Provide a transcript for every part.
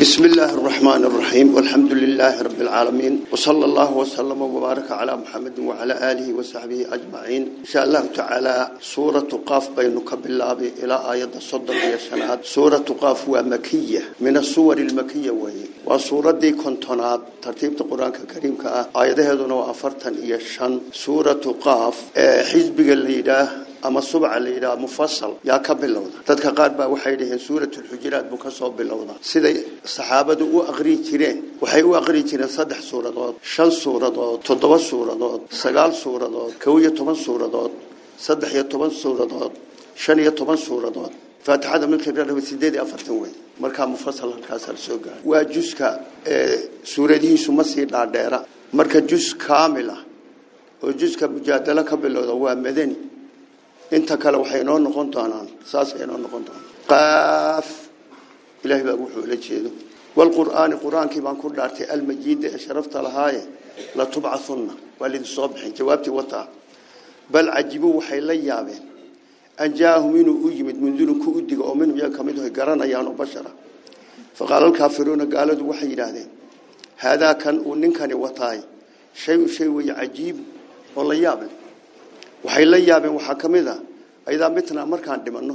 بسم الله الرحمن الرحيم. والحمد لله رب العالمين. وصلى الله وسلم وبارك على محمد وعلى آله وصحبه أجمعين. إن شاء الله تعالى سورة قاف بينك بالله إلى آية الصدق يا سنات سورة قاف ومكية. من الصور المكية وهي. وسورة دي كنتونات ترتيب القرآن الكريم كآية هذا وأفرتن إيا الشن سورة قاف حزب الليلة ama subca la yidhaha mufasal yaa ka bilowda dadka qaar baa waxay dhaheen suuratulxujuraat buu ka soo bilowda siday saxaabadu u aqrii jireen waxay u aqrii jireen saddex suuradood shan suuradood toddoba suuradood sagaal suuradood kow iyo toban suuradood saddex iyo toban suuradood shan iyo toban suuradood faatixada la rabo sideed iyo afartan wey markaa mufasal halkaasa la soo gaaray waa juska suuradihiisu ma sii dhaadheera marka jus kaamil ah oo juska mujaadalo ka bilowda waa madani inta kale waxay noo noqon doonaan saasay noo noqon doonaan qaaf ilaahay baa wuxuu la jeedo wal qur'aani qur'aankii baan ku dhaartay almajiid ee sharafta lahaaye la lidin soo bixin jawaabtii wataa bal cajibu waxay la yaabeen an jaahum inuu u yimid mundurun ku udiga oo minhum yaa kamid ah garanayaan oo bashara faqaala alkaafiruuna gaaladu waxay yidhaahdeen haadaa kan uu ninkani wataay shay shay way cajiib oo la yaab leh waxay la yaabeen waxaa ka mid a aydaa mitnaa markaan dhimanno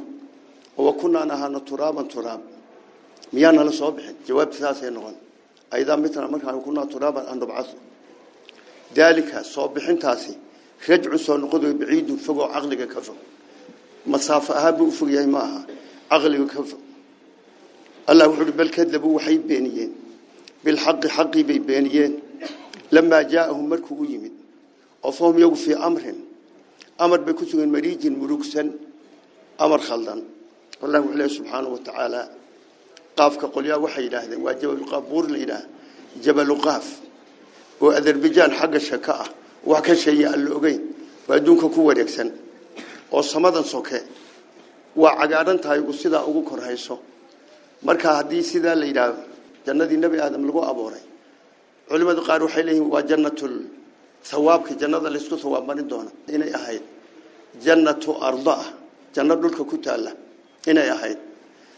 oo kunaan ahaano turaaban turaab miyaa nala soo bixin jawaabti saasay noqon aydaa mitnaa markaan kunaa turaaban an nubcaso daalika soo bixintaasi rajcu soo noqod way baciidun fogoo caqliga ka fog masaafo ahaan buu u fog yahay ma aha caqliga ka fog allah wuxuu uhi bal kadabuu waxay beeniyeen bilxaqi xaqii bay beeniyeen lamaa jaaahum markuu u yimid oo fahum yagu fii amrin ta'ala qaafka qolyaa waxay yiraahdeen waa jabal qabuur la yiraahdo jabal qaaf oo azerbaijan xagga shaka ah wax ka sheeyay aan la ogeyn waa adduunka ku wareegsan oo samadan soke waa cagaaran tahay uu sidaa ugu korhayso marka haddii sidaa la yiraahdo jannadii nabi aadam lagu abooray culimadu qaar waxay leeyihiin ثوابك جنة لسكو ثواب من دون إني أهيد جنة أرضاء جنة دولك كتالة إني أهيد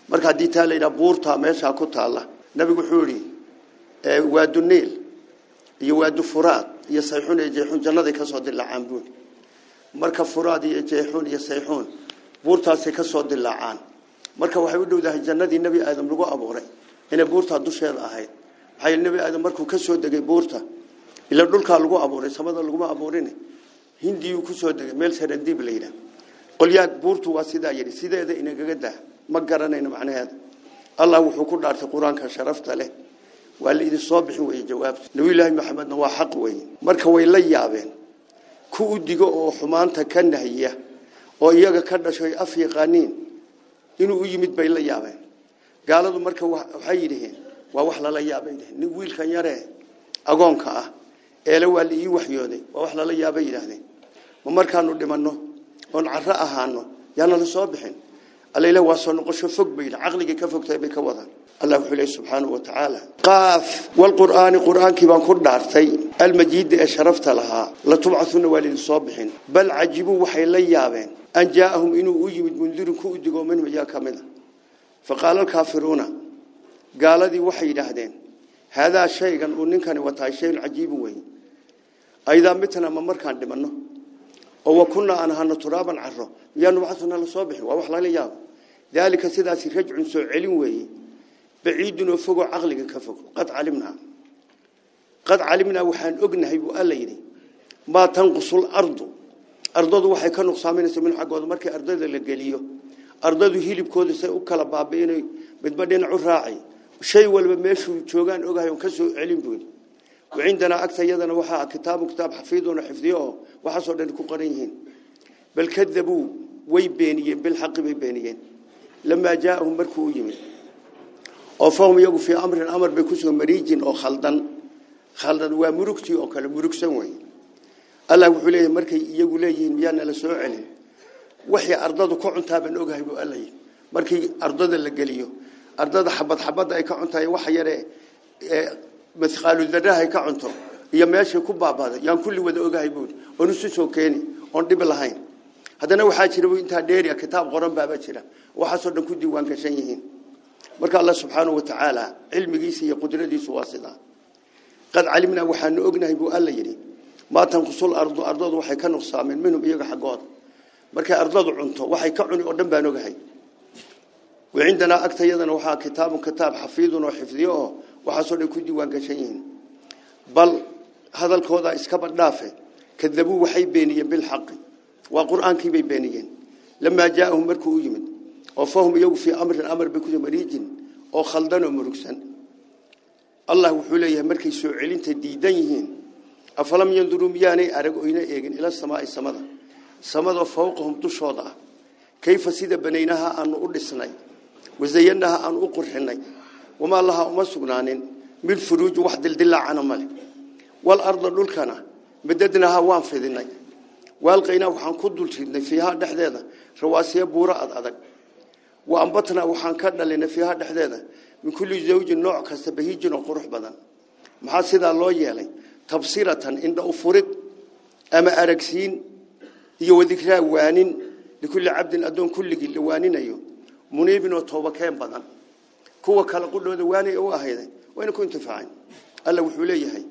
مركا دي تالي بورتا ميشا كتالة نبي حوري واد النيل يواد فراد يسيحون يجيحون جنة كسود الله عامبون مركا فراد يجيحون يسيحون بورتا سيكسود الله عام مركا وحيودو ده جنة النبي آدم لغو أبوري إن بورتا دوشيد أهيد حي النبي آدم مركو كسود دقي بورتا ila dhulka lagu abuuray samada lagu abuurin hindiyu ku soo degay meel sarandib leeyna qolyaad buurtu waa sida yiri sideeda inaga daa ma garanayna macnaheeda allah wuxuu ku dhaartay quraanka sharafta leh waa la idin soo bixin way jawaab nabi ilaahi maxamedna waa xaq way marka way la yaabeen ku u digo oo xumaanta ka nahiya oo iyaga ka dhashay af yaqaaniin inuu u yimid bay la yaabeen gaaladu marka waxay yiraahdeen waa wax la yaabay nin wiilkan yare agoonka ah eela waa la ii waxyooday waa wax lala yaabay yidhaahdeen ma markaanu dhimanno oon caro ahaano yaana la soo bixin alla waa soo noqosho fog bay caqliga ka fogtahay bay ka wadaan allah wuxuu leeyahay subxaanahu wa tacaala qaaf walqur'aani qur'aankii baan ku dhaartay almajiida ee sharafta lahaa la tubcathuna waa lidin soo bixin bal cajibuu waxay la yaabeen an jaa'ahum inuu u yimid mundirun ku udigo minhum yaa ka mid a faqaala alkaafiruuna gaaladii waxay yidhaahdeen هذا شيء uu ninkani wataa shay cajiib weey ayda mitna ma markaan dhimano oo wakuna aan hana turaaban caro yaanu waxsana la soo bixi waa wax la yaab dalika sidaas rajcun soo celin weey baciidun oo fogo aqliga ka fog qad calimna qad calimna waxaan ognahay buu alla yiri ma tanqusul ardu ardadu waxay ka nuqsaaminaysaa min xaqooda markii ardada la geliyo ardadu hilibkooda say u kala baabiinay midba dhinac u raacay shay walba meeshuu joogaan ogahay on ka soo celin buun وعندنا أكثر يدنا وحا كتاب كتاب حفيظ حفظيه وحصل أن كقرينين بل كذبوا ويبينيين بالحق بيبينيين لما جاءهم مركو يمين. وفهم يقول في أمر الأمر بكسو مريج أو خلدا خلدا ومركتي أو كلا مرك سوي الله وحليه مركي يقول لي ميانا لسوعلي وحي أرضاد كعن تابن أوجه يقول لي مركي أرضاد اللي قليو ardada xabad xabad ay ka cuntaay wax مثقال الذرة هي كعنتر هي ماشي كوب بعضها يعني كل وده أوجاي بود ونسيش هو كاني عندي بلهين هذا نوع حاجة لو أنت هديري. كتاب قرآن بابا كذا وحصل نكون ديوان كشينهين مرك الله سبحانه وتعالى علم جيسي قدرة جيس واسدة قد علمنا وحن أجنه يبو الله يدي ما تنقص الأرض. أرض الله وحي كان من منهم يجح قاض مرك أرض الله عنتر وحي كعن قدم بانوجاي وعندنا أكثر يدنا وحا كتاب. كتاب حفيظ وحفظيه. وحصل كذي وانكشين بل هذا الكوضع إسكبر دافع. كذبوا وحي بيني بالحق. وقرآن كي بيني لما جاءهم مركو يمد. وفهم يوقف في أمر الأمر بكذا مريج. أو خلدان ومركسا الله حوليه مركي سعيلين تديدين أفلم ينظروا مياني أرقوا إلى إيقن إلى السماء السمد سمد فوقهم تشوضع. كيف سيد بنيناها أن أرسنا وزيناها أن أقرحنا min furuuji wax dildilaacana male walarda dhulkana madadnaha waan fidinay waalqaynaa waxaan ku dul ridnay fiihaa dhexdeeda rawaasiya buuro ad adag wa ambatnaa waxaan ka dhalinay fiihaa dhexdeeda min kulli zawjin nooc kasta bahiijin oo qurux badan maxaa sidaa loo yeelay tabsiratan indha u furid ama aragsiin iyo wadikraa waanin likulli cabdin addoon kulligii la waaninayo muniibin oo toobakeen kuwa kale qudhooda waanay u ahayday wayna ku intifaaceen alla wuxuu leeyahay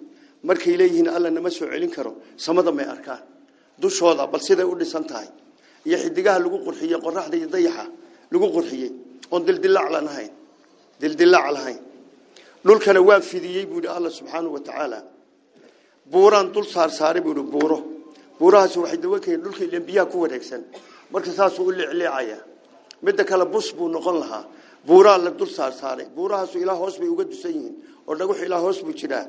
markay leeyihiin alla nama soo celin karo samada may arkaan dushooda bal siday u dhisan tahay iyo xidigaha lagu qurxiyey qoraxda iyo dayaxa lagu qurxiyey oon dildilaac lanahayn dildilaac lahayn dhulkana waa fidiyey buu yidhi alla subxaanahu wa tacaala buuraan dul saarsaaray buu yidhi buuro buurahaasi waxay dawa keeneen dhulka ileen biyaha ku wareegsan marka saasuu u leecleecaya midda kale bus buu noqon lahaa buuraa la dul saarsaaray buurahaasu ilaa hoos bay uga dusan yihiin oo dhagax ilaa hoos buu jiraa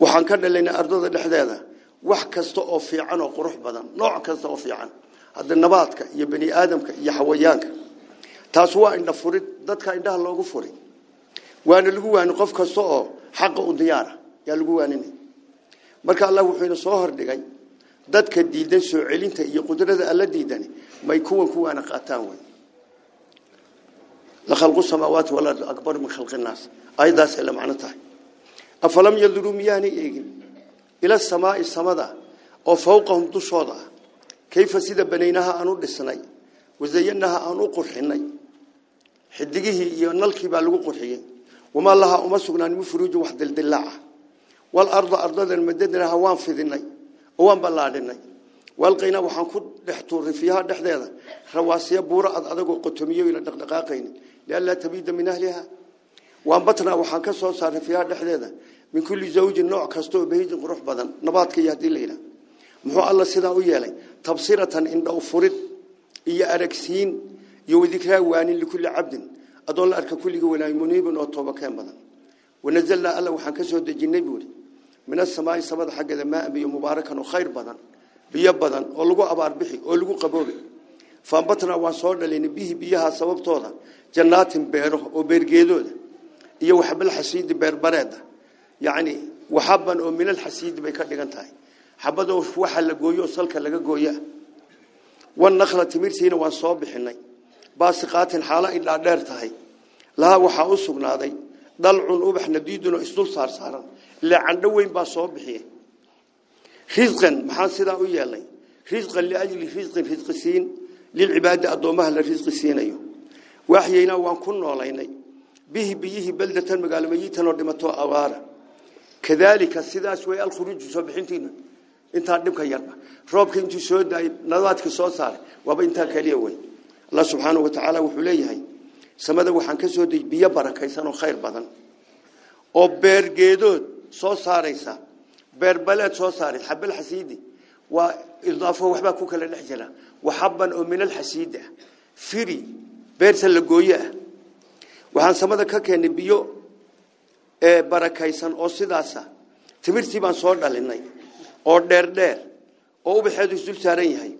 waxaan ka dhalaynay ardada dhexdeeda wax kasta oo fiican oo qurux badan nooc kasta oo fiican hadda nabaadka iyo bani aadamka iyo xawayaanka taas waa indha furid dadka indhaha loogu furi waana lagu waani qof kasta oo xaqa u diyaara yaa lagu waaninay marka allah wuxuu ina soo hordhigay dadka diidan soo celinta iyo qudrada alla diidani may kuwan kuwaana qaataan wey la khalqu samaawaati wal ardi akbar min khalqi nnaas ayadaas ay la macno tahay afalam yanduruu miyaanay eegin ila samaai samada oo fawqahum dushooda ah kayfa sida banaynaha aan u dhisnay wasayanaha aan u qurxinay xidigihii iyo nalkii baa lagu qurxiyey wamaa lahaa uma sugnaan min furuujin wax dildilaaca walarda ardadan madadnaha waan fidinay oo waan ballaadhinay waalqaynaa waxaan ku dhex tuuray fiiha dhexdeeda rawaasiya buuro ad adagoo qotomiyo ila dhaqdhaqaaqayni lianlaa tabiida min ahliha waanbatnaa waxaan ka soo saaray fiiha dhexdeeda min kulli zawjin nooc kasta oo bahijin qurux badan nabaadka iyo haddii layidhaha muxuu alla sidaa u yeelay tabsiratan indhow furid iyo aragsiin iyo wadikraa waanin likulli cabdin adoon la arka kulligii wanaay muniibin oo toobakeen badan wanazalnaa alla فانبتنا وانصورنا لين به بيها سبب طوله جنات بيره وبرجيدود يو حب الحسيد بير بردة يعني وحبا من الحسيد بيكدي قنتاي حبده وش وح اللي جويه وصلك اللي جويه والنخلة تمر سين وانصوب حني باسقات الحالة إلا درتها لا وح أصب نادي ضلع أبح نديد وإسلو صار صار لا عنده وين باصوب حي خزقا محاصرة ويا لي خزقا لأجل خزقا خزقسين في للعبادة أضومها للرزق السينيو وحيينا وان كنا وليني به بيه بلدة مقال ميتا نردمتو أوارا. كذلك السيداس وي الخروج سبحينتين انتا عدمك يربا روبك انتو سودا نظاتك سوصار وابا انتا كاليوي الله سبحانه وتعالى وحليه. سمدا وحان كسود بيه بركة سنو خير بضن أو بير قيدود سوصاريسا بير بلد سوصاري حب الحسيدي وإضافة وحبا كوكا للحجلة. وحبا من الحسيدة. فيري بيرسا لقوية وحان سمدا كاكا نبيو إيه باركايسان أو سيداسا. تبير سيبان صور داليني أو دير دير. أو بحيدو سدل ساريني هاي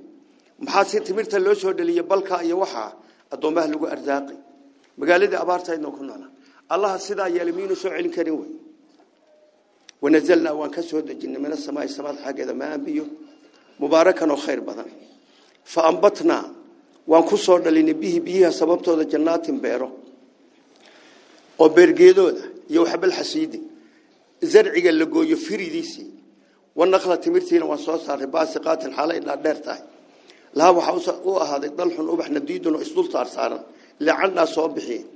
محاسي تبير تلو صور دالي يبالكا يوحا أدوما هلقو أرزاقي. مقالي دي أبارتا ينوكونا الله سيدا يلمين سعيل كريوي. ونزلنا وانكسو دجن من السماء السماء حاجة ما بيو. Mubaarakan oo khayr badan fa ambatnaa waan ku soo dhalinay bihi biyiha sababtooda jannaatin beero oo beergeedooda iyo waxbal xasiidi zarciga la gooyo firidiisii wanaqla timirtiina waan soo saaray baasiqaatin xaalo idhaa dheer tahay laha waxaa u ahaaday dalxun ubax nadiidun oo isdul saarsaaran lacannaa soo bixiyeen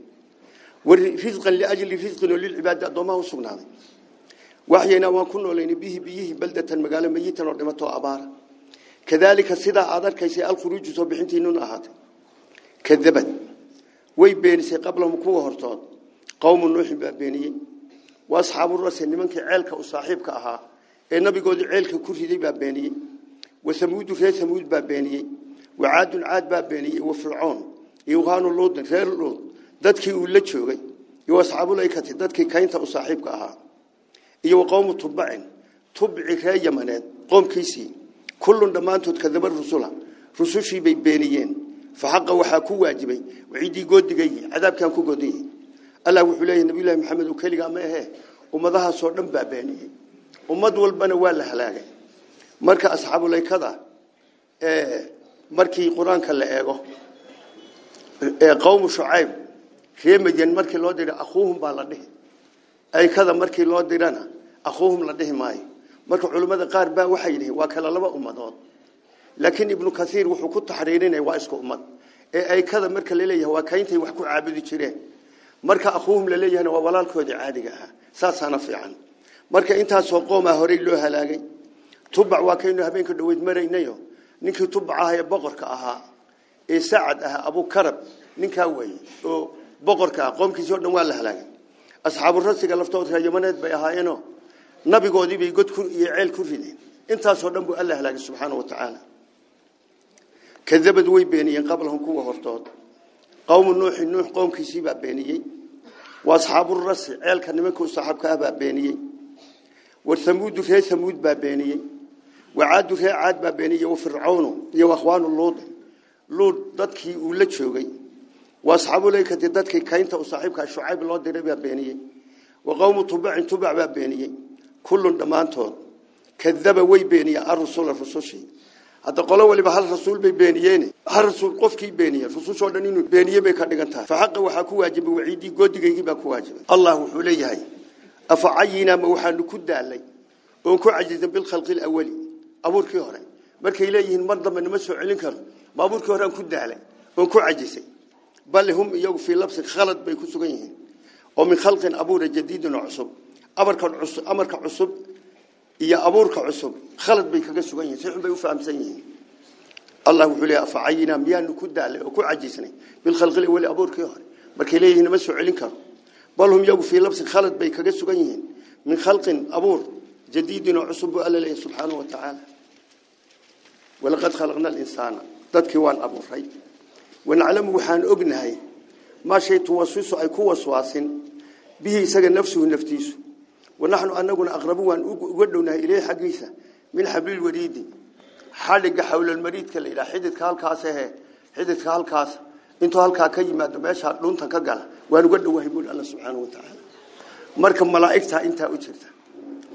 warisqan liajli risqin oo lilcibaadi addoomaha u sugnaaday waxyaynaa waan ku noolayna bihi biyihii baldatan magaalo mayitan oo dhimatoo abaara كذلك صدى عذر كيسي الخروج صبحين تينون أهات. كذبت. وي ويبين سي قبل كوا هرتاد. قوم النوح بيني وأصحاب الرس إن منك عيلك وصاحبك أها. إيه إن قال عيلك كرسي دي بيني وثمود في ثمود بيني وعاد عاد بيني وفرعون. يوهان اللود غير اللود ذاتك يقول لك شو غي يوصحاب الله يكتب ذاتك كائن وصاحبك أها. إيه يوقوم تبعين. تبعك يا منين قوم كيسي. كلن دمان تود كذبر رسولا رسوشي بي بينيين. فحقه وحاكو واجبي وعيدي قد قي عذاب كان كو الله وحليه النبي الله محمد وكاليقا ما هي ومضاها صور نمبا بيني ومضوال بنوال لحلاغ مركا أصحاب الله كذا. إيه. مركي قرآن كلا إيغو. اي قوم شعيب. كيما جن مركي لو أخوهم بالله أي كذا مركي لو ديرانا أخوهم لديه ماي. Marka culimmada qaar baa waxay yidhihiin waa kala laba ummadood laakiin ibnu kaiir wuxuu ku taxriirinaya waa isku ummad ee aykada marka laleeyahay waa kayntay wax ku caabudi jireen marka akhuuhum laleeyahayna waa walaalkoodii caadiga ahaa saasaana fiican marka intaasoo qoomaa horey loo halaagay tubac waa kaynu habeenka dhaweyd maraynayo ninkii tubac ah ee boqorka ahaa ee sacad ah abukarab ninkaa weeye oo boqorka ah qoomkiisii o dhan waa la halaagay asxaabu rasiga laftood reer yamaneed bay ahaayeenoo نبي قاضي بيقول كل يعيل كل فيدي أنت هذا صدق الله لك سبحانه وتعالى. كذبت ويبينين قبلهم كوا هرتاد قوم النوح النوح قوم كسيب بينين وأصحاب الرس عيل كان منكم صاحب كهاب بينين والثمود فيها ثمود بينين وعاد فيها عاد بينين وفرعون يا أخوان اللود لود ضدك ولا تشوقي وأصحاب ليك ضدك كأنت وصاحبك شعيب اللود ربي بينين وقوم طبع طبع بينين كل دمانتهم كذبوا ويبيني الرسول الفصوصي هذا قالوا ولي بحال الرسول بيبينيني هل الرسول قفكي بيبيني الفصوص هو دنينو بيبيني بيكاردغانتا فحق وحاكو واجب وعيدي قدقي باكو واجب الله حولي هاي. أفعينا موحا نكد علي. ونكو عجزا بالخلق الأولي. أبور كيهوري مالك إليهن مرضما نمسو علنكر ما أبور كيهوري نكد علي. ونكو عجزا بل هم يوقف في لبسك خلط بيكو سقينهن ومن خلق أبور جديد وعصب. Amarkan cusub amarka cusub iyo abuurka cusub khalad bay kaga sugan yihiin si xun bay u fahamsan yihiin allah wuxuu leeyahay afacayina miyaanu ku daalay oo ku cajisnay bil khalqi wali abuurkii hore markay leeyihiin nama soo celin karo bal hum yagu fii labsin khalad bay kaga sugan yihiin min khalqin abuur jadiidin oo cusub buu alla leeyahay subxaanahu wa tacaala walaqad khalaqna alinsaana dadkii waan abuuray wanaclamu waxaan ognahay maa shay tuwasisu ay ku waswaasin bihi isaga nafsuhu naftiisu ونحن أنجنا أقربون وجدنا إليه حقيسة من حبل الوريد حالك حول المريض كله إلى حدة كالكاسه حدة كالكاس إنتوا هالكاكي ما دمشا لون تكجل ونقول له وهيقول الله سبحانه وتعالى. مركم ملاكته أنت أوجرته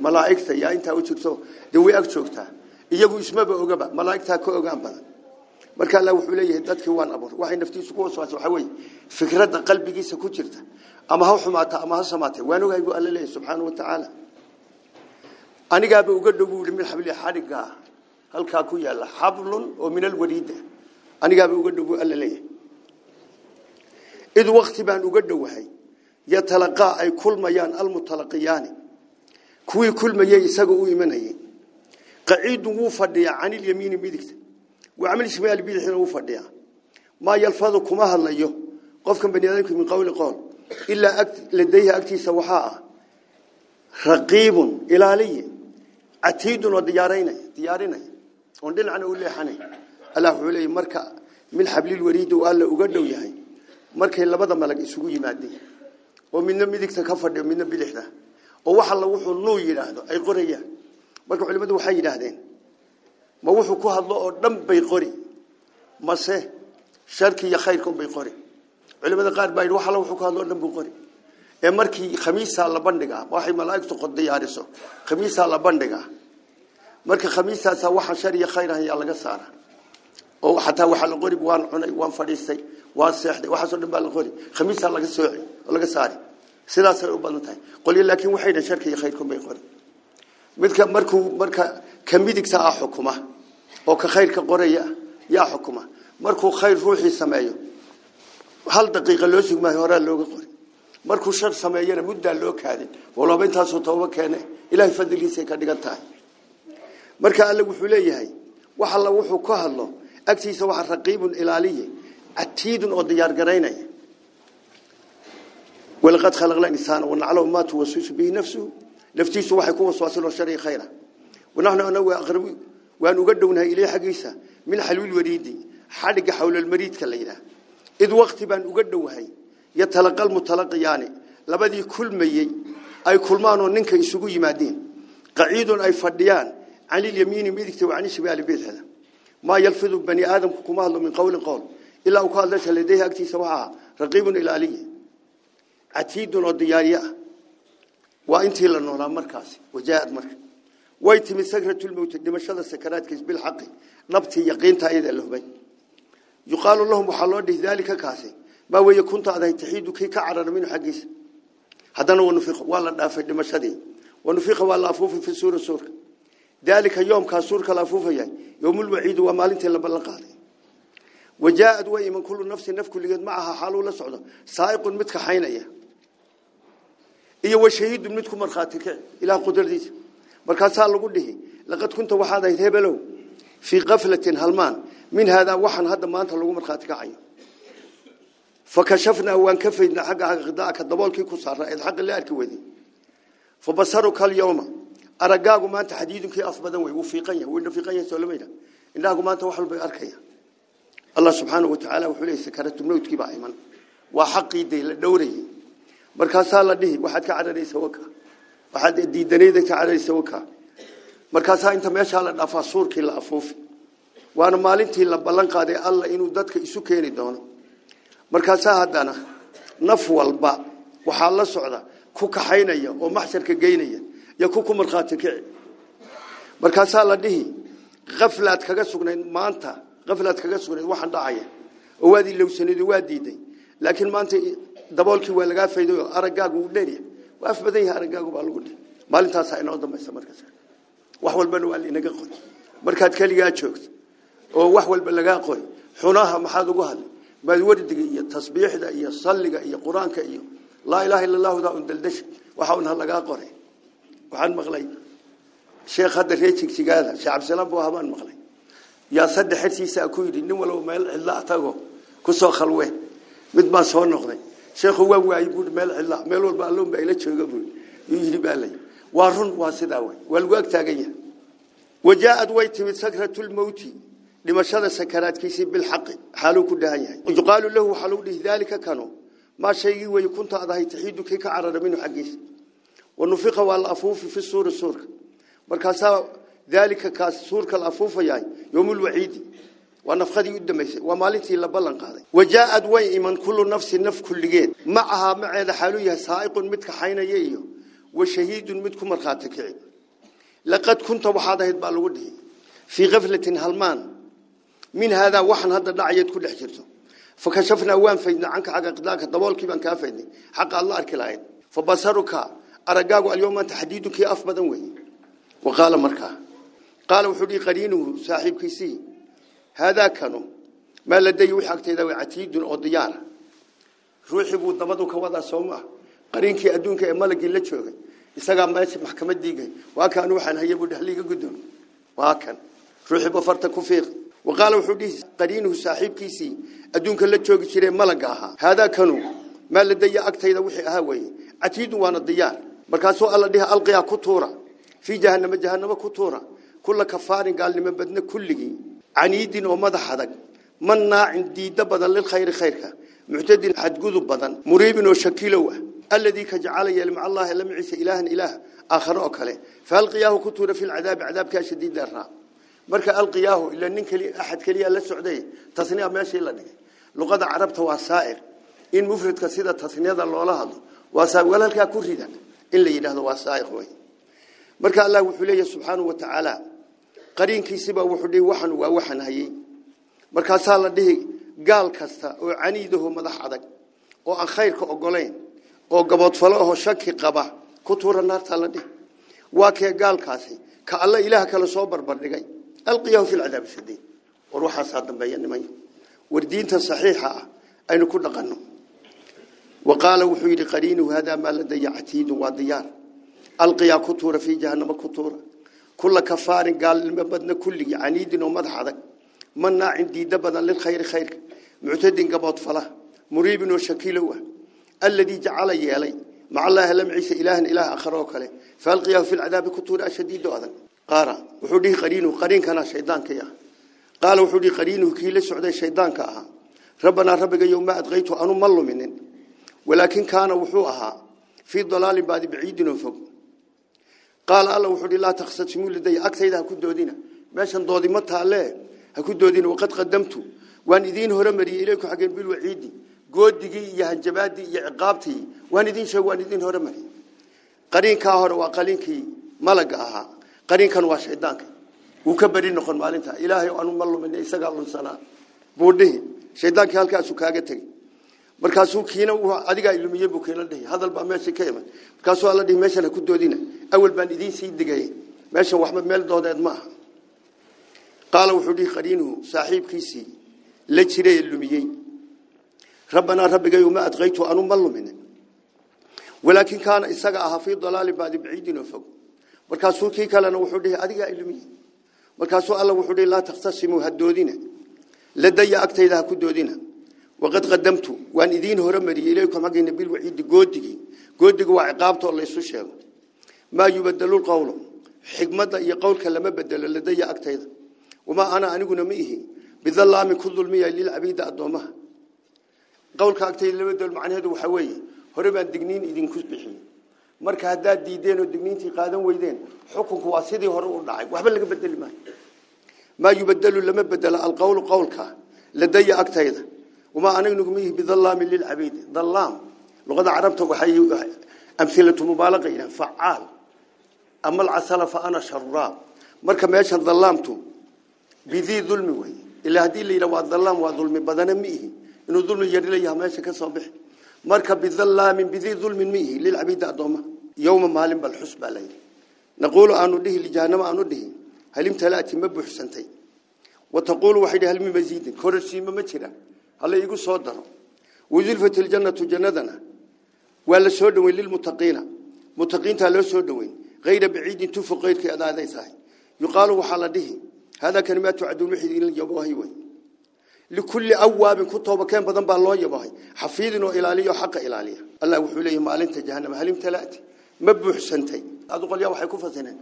ملاكته يا أنت أوجرته دوي أكشوكته يجوا اسمه بأوجبه ملاكته كأوجبه marka allah wuxuu leeyahay dadkii waan abuuray waxay naftiisu ku waswaasay waxa weeye fikradda qalbigiisa ku jirta ama ha xumaata ama ha samaatay waan ogahay buu alla leeyahay subxaana wa tacaala anigaaba uga dhow buu min xabli xadhigga halkaa ku yaala xablun oo min alwariida anigaaba uga dhow buu alla leeyahay id waqti baan uga dhowahay yatalaqaa ay kulmayaan almutalaqiyaani kuwii kulmayay isaga u imanayay qaciidun wuu fadhiyaa canilyamiini midigta وعمل شمال بيدحنا وفديا ما يلفظ كما هليو قفكم بني ادمك من قول قول الا أكت لديه اكتي سوحاء رقيب الالي عتيد وديارين ديارين وندل عن اولي حني الله عليه marka min xablil wariid oo alla uga dhow yahay markay labada malag isugu yimaadeen oo midna midigta ka fadhiyo midna bidixda oo waxa la wuxuu noo yiraahdo ay qorayaan marka culimadu waxay yiraahdeen ما وحو كو هادلو أو دم بي ما سي شركي يا خيركم بي قوري علماء قاد باي وحا لو وحو كو هادلو دم بي قوري اي ماركي خميسا لا بندغا واخي ملائكة قد ياريسو خميسا لا بندغا ماركي خميسا سا وحا شر يا خير هيا لغا سارا أو حتى وحا لو قوري وان وان فديساي وان سيخدي وحا سو دمبا لا قوري خميسا لغا سوخي لغا ساري سلاسه قولي لكن وحي دا يا خيركم بي قوري midka markuu kamidigta ah xukuma oo ka khayrka qoraya yaa xukuma markuu khayr ruuxii sameeyo hal daqiiqa loo sugmaayo horaa looga qori markuu shar sameeyana muddaa loo kaadin walaba intaasuu tooba keene ilaahay fadligiisay ka dhigan tahay marka alle wuxuu leeyahay wax alla wuxuu ka hadlo agtiisa waxa raqiibun ilaaliye atiidun oo diyaar garaynaya walaqad khalaqna insaana wa naclamu ma tuwaswisu bihi nafsuhu naftiisu waxay ku waswaasin oo shari khayra ونحن أنا وأقرب وأن أقدمنا إليه حقيسة. من حلول الوريد حرق حول المريد كالليلة إذ وقت بأن أقدمها يتلقى المتلقى يعني. لبدي كل مي أي كل ما ننك يسوق يمادين قعيد أي فديان عن اليمين ميدك وعن الشمال بيت هذا. ما يلفظ بني آدم كما من قول قول. إلا وقال لك لديه أكتي سواها رقيب إلى علي. عتيد وديارية وأنت لنا مركز. وجاءت مركز. ويتم سكرة الموت دمشق السكرات كيس بالحق. نبتي يقين تايد اللهبي يقال لهم وحلود ذلك كاسي. ما وي كنت هذا تحيد كي كعرر من حقيس. هذا ونفخ ولا دافع دمشقي ونفخ ولا أفوف في سورة سورة. ذلك يوم كسور كلافوف يا. يوم الوعيد ومالنت لبلقاده وجاءت وي من كل نفس نفس كل معها حال ولا سعده سائق متك حينيه iyo washahiid midku marxaati ka ila qudradiisa markaasaa lagu dhihi laqad kunta waxaad ahayd hebelow fii kaflatin halmaan min haadaa waxaan hadda maanta lagu markhaati kacayo fakashafnaa waan ka faydnaa xagga qidaaka daboolkii ku saaraa eed xaqi la arki weyday fabasaruka alyawma araggaagu maanta xadiidunkii af badan wey wuu fiiqan yahay wuu fiiqan yahay soolamayda indhaagu maanta wax walbay arkaya allah subxaanahu watacaala wuxuu leeyahay sakaratu mawtkii baa iman waa xaqii day la dhowrayay markaasaa la dhihi waxaad ka cararaysa waka waxaad diidanayda ka cararaysa waka markaasaa inta meeshaa la dhaafaa suurkii la afuufi waana maalintii la ballan qaaday alla inuu dadka isu keeni doono markaasaa haddana naf walba waxaa la socda ku kaxaynaya oo maxsharka geynaya iyo ku ku markhaati kici markaasaa la dhihi kaflaad kaga sugnayd maanta kaflaad kaga sugnayd waxaan dhacaya oo waad ilowsanido waa diiday laakiin maanta daboolkii waa lagaa fayday oo araggaagu uu dheeryahay waa af badan yahay araggaagu baa lagu dhihi maalintaasaa inoo dambaysa markaas wax walbana waa inaga qori markaad keligaa joogto oo wax walba lagaa qori xunaha maxaad ugu hadlay maad wardiga iyo tasbiixda iyo salliga iyo qur-aanka iyo laa ilaaha illa allahu daa un daldash waxa un ha lagaa qoray waxaan maqlay sheekh hadda reer jigjigaada sheekh cabdisalaam buu ahabaan maqlay yaa saddex xertiisa ku yidhi nin walba meel cidla tago ku soo khalwe mid baa soo noqday sheekhu waa waayey buui meel cidla meel walba alloon baa ila jooga buui yuu yidhi baa lay waa run waa sidaa wey waa lagu ag taagan yahay wajaa'ad way timid sakratulmowti dhimashada sakaraadkiisii bilxaqi xaaluu ku dhahan yahay yuqaalu lahu waxaa lagu dhihi daalika kano maa shaygii weeye kunta ad ahay taxiidu kii ka carara minhu xaggiisa wanufiqa waa la afuufi fi suuri suurka markaasaa daalika kaas suurka la afuufayahay yowmulwaciidi ونفخدي يدمس ومالتي لبلن قاضي. وجاءت وين من كل نفس نف كل جيد. معها معي لحالوية سائق متك حين ييو. وشهيد متك مرخاتك لقد كنت وحاده بالوده في غفلة هلمان. من هذا وحن هذا دعيت كل حجرته فكشفنا وان فإن عنك حق أقداك الضوال كيبان كافيني. حق الله أركلاين فبصرك أرقاق اليوم تحديدك أفبدا وين وقال مركا. قال وحدي قرينه صاحب كيسي. هذا كانوا. ما لدي وحقت إذا وعتيد الأضيار روحي بود نبضوا كوضع سوما. قرينك أدونك إملك إلا شوقي إستقام ما يسمح محكمة ديقي وكان وحن هيبو بود حليق قدون. وكان روحي بفرت كفيق وقالوا وحقي قرينه صاحب كيسي. أدونك إلا شوقي شيري ملقاها. هذا كانوا. ما لدي أكت إذا وحي أهوي. عتيد وان الضيار مركاسو ألا ديها ألقيا كتورة. في جهنم جهنم كتورة. كل كفار قال لي لمن بدنا كل جين عنيد ومدح هذا من نا عندي دبضا للخير خيرك. معتد حدقوذ بضن مريب وشكيله الذي كجعل يلمع الله لم عيس إله إله آخر أكله. فألقياه كتور في العذاب عذاب كاشديد درها مرك ألقياه إلا أنك أحد كليه لا سعدي تصنيع ماشي إلا نك لغة عرب توسائر إن مفرد كسيدة تصنيع ذا الله لها وسائر ولا لك كردا إلا إله توسائر مرك الله وحليه سبحانه وتعالى. Qariinkiisiba wuxuu dhigay waxan waa waxan hayay marka saa la dhihi gaal kasta oo caniidaho madax adag oo aan khayrka ogoleen oo gabood falo oo shaki qaba ku tuura naarta la dhihi waa kee gaalkaasi ka alla ilaah kala soo barbar dhigay القياه في العذاب الشديد وروح صاد بيان من وردينته صحيحه aynu ku dhaqanno waqaala wuxuu yidhi qariinuhu hadaa maa ladaya catiidun waa diyaar alqiyaa ku tuura jahannama ku كل كفار قال المبدن كل عنيد ومدح هذا. منا عندي دبنا للخير خير. معتد قبض فلا مريب وشكيل هو. الذي جعل يالي. مع الله لم يعيش إله إله آخر وكله. فألقيه في العذاب كتور شديد هذا قال وحدي قرين وقرين كان شيطان كيا. قال وحدي قرين كيل سعد شيطان كاها ربنا ربك يوم ما أدغيته أنو ملو منن. ولكن كان وحوها في ضلال بعد بعيد فوق. قال الله وحده لا تقصد شمول لدي. أكسيدها كود دودينا. ماشان ضادي ما تعلق هكود دودينا وقد قدمته وان إذين هرمري إليكو حقين بالوعيدي قود دقي يهنجبادي يعقابتي وان إذين شو وان إذين هرمري. قرين كاهر وقالين كي ملق أها. قرين كان واشعدانك وكبرين نخون مالينتا. إلهي وأنو ملو من إيساق الله سنة بوده شعدانك هالكا سكاقتك markaasuu keenay adiga ilmiye bukeenay hadalba meesha ka yimid markaasuu alla dhimeeshana ku doodinay awal baan idiin sii digayay meeshan waxba meel doodeed ma aha qaala wuxuu dhihi qariinuhu saaxiibkiisii la jiray ee lumiyey rabbanaa rabbigayu ma adqaytu anu ma lumin walaakin kaana isaga ahaa fii dalaalin baadi baciidin oo fog markaasuu kii kalena wuxuu dhihi adigaa ilumiyey markaasuu alla wuxuu dhihi laa takhtasimuu ha doodina ladaya agtayda ha ku doodina waqad qadamtu waan idiin horemariyey ما يبدلوا القول حكمة يقول كلمة بدل لدي أكتيد. وما أنا أني قلنا مئه. بذلام كل المئة للعبيد أدوما قول كأكتيد لما بدل معنى هذا وحوي. هربا دقنين إذن كسبحين مرك هذا ديدين ودقنين تقادم ويدين. حكم كواسدي هرؤ الرعي وحبا لك بدل ما ما يبدل لما بدل القول قول كا لدي أكتيد. وما أنا قلنا مئه. بذلام للعبيد. ظلام. لغة عربته وحي أمثلة مبالغة. فعال. أما العسل فأنا شراب مركا ما يشان ظلامته. بذي ظلمي وي إلا هدي اللي لو الظلام وظلمي بدنا ميه إنه ظلمي يري لي ما يشان كصبح مركا بظلام بذي ظلم ميه للعبيد أدومه. يوم ما لم بالحسب علي نقول أنو ديه لجانم أنو ديه هل امتلأت مبو حسنتي وتقول وحيد هل مزيد؟ كورسي ما مجرى هل يقول صدر. وزلفت الجنة جندنا. ولا سودوين للمتقين. متقين تالو سودوين. غير بعيد تفق غير كذا ذي ساي يقال وحلده هذا كلمات تعدون محيدين الجواهي وين لكل أواب كتب كان بضم بالله يباهي حفيدنا إلى لي وحق إلى لي الله وحوله ما لنت جهنم. هل امتلأت؟ مبوح سنتي. هذا قال يا وحي كفة سنين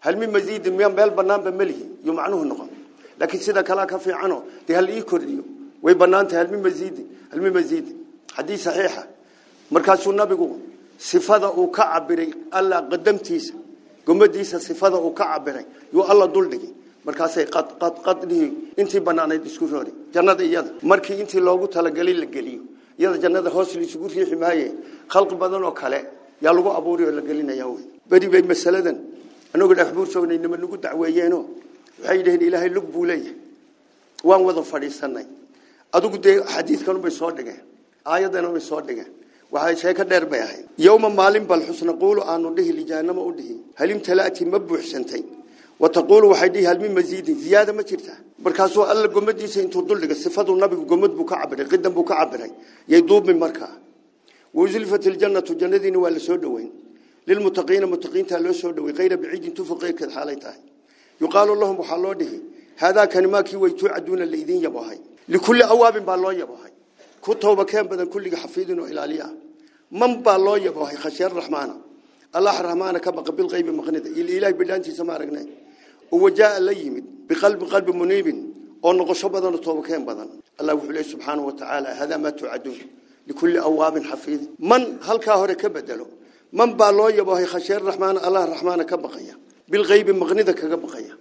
هل من مزيد من بال بنان بمله يمعنه النقم. لكن سيدا كلا كفي عنه. دي هل إيه يكر ديو؟ ويبنان هل من مزيد؟ هل من مزيد؟ حديث صحيحة. مركز النبي قول صفة أو كعب الله قدمتيسه gomadiisa sifada uu ka cabiray yuu alla duldhigi markaasay qad qad qad dhihi intii banaanayd isku roori jannada iyada markii intii loogu talagalay la geliyo iyada jannada hoos lisugu riixi maaye khalqi badan oo kale yaa lagu abuuriy oo la gelinaya wey beri bay masaladan anagoo dhexbuur joognay nima nagu dacweeyeeno waxay yidhaheen ilaahay lug buu leeyahay waan wada fadhiisanay adigu dee xadiidkan bay soo dhigeen aayadana bay soo dhigeen waxay sheeko dheer bay ahayd yowma maalin bal xusna quulu aanu dhihi lijahanama u dhihi halim talaati ma buuxsantay wa taquulu waxay dhihi halmi masiidin ziyaada ma jirta markaasuu alla gomadiisa intuu duldhiga sifaduu nabigu gomad buu ka cabiray qidan buu ka cabiray yay duubmin markaa wazulfat iljannatu jannadiina waa la soo dhoweyn lilmuttaqiina muttaqiintaa loo soo dhowey hayra baciidin tufu qayrkeed xaalay tahay yuqaalu lahum waxaa loo dhihi haadaa kani maakii way tuucaduuna laydin yabohay likulli awaabin baa loo yabohay كتوبة كان بدن كل حفيدنا إلى ليا من بالله يبغى خشير الرحمن. الله الرحمن كما قبل غيب مغنيت الإله بلان تسمارقنا وجاء ليمد بقلب قلب منيب. أن غشبة بدن توبة كان بدن. الله وحليه سبحانه وتعالى. هذا ما تعدون. لكل أواب حفيد من هل كاهر كبدلو؟ من بالله يبغى خشير الرحمن. الله الرحمن كما قيا. بالغيب مغنيت كما قيا.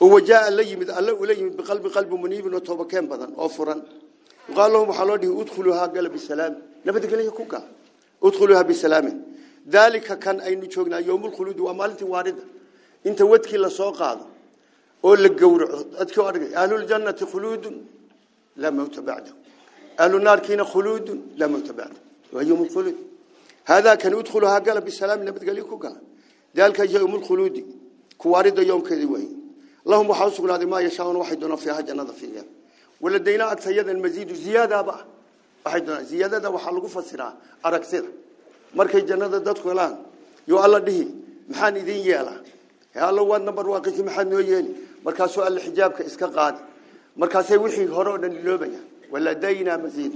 وجاء ليمد الله وليمد بقلب قلب منيب وتوبة كان بدن. أفرن وقال لهم حلودي ادخلوها قال بسلام نبدأ قال يكوكا ادخلوها بسلام ذلك كان أي نشوقنا يوم الخلود وأمالت واردة. انت ودكي لسوق هذا. قول لك قورع أهل الجنة خلود لا موت بعده. أهل النار كينا خلود لا موت بعده. ويوم الخلود. هذا كان ادخلوها قال بسلام نبدأ قال يكوكا ذلك يوم الخلود. كواردة يوم كذي وين اللهم حاوصوا لهذه ما يشاءون واحدون فيها جنة فيها. ولا دينا أكسيدا المزيد زيادة بقى. أحدنا زيادة ده وحلقه فسرة أركسر مركز جنة دتك الآن. يو الله ده محن يدين يلا هلا واحد نمبر واقف محن يجيني مركز سؤال الحجاب كإسكاقاد مركز سوي حي هرونا اللوبيا ولا دينا مزيد.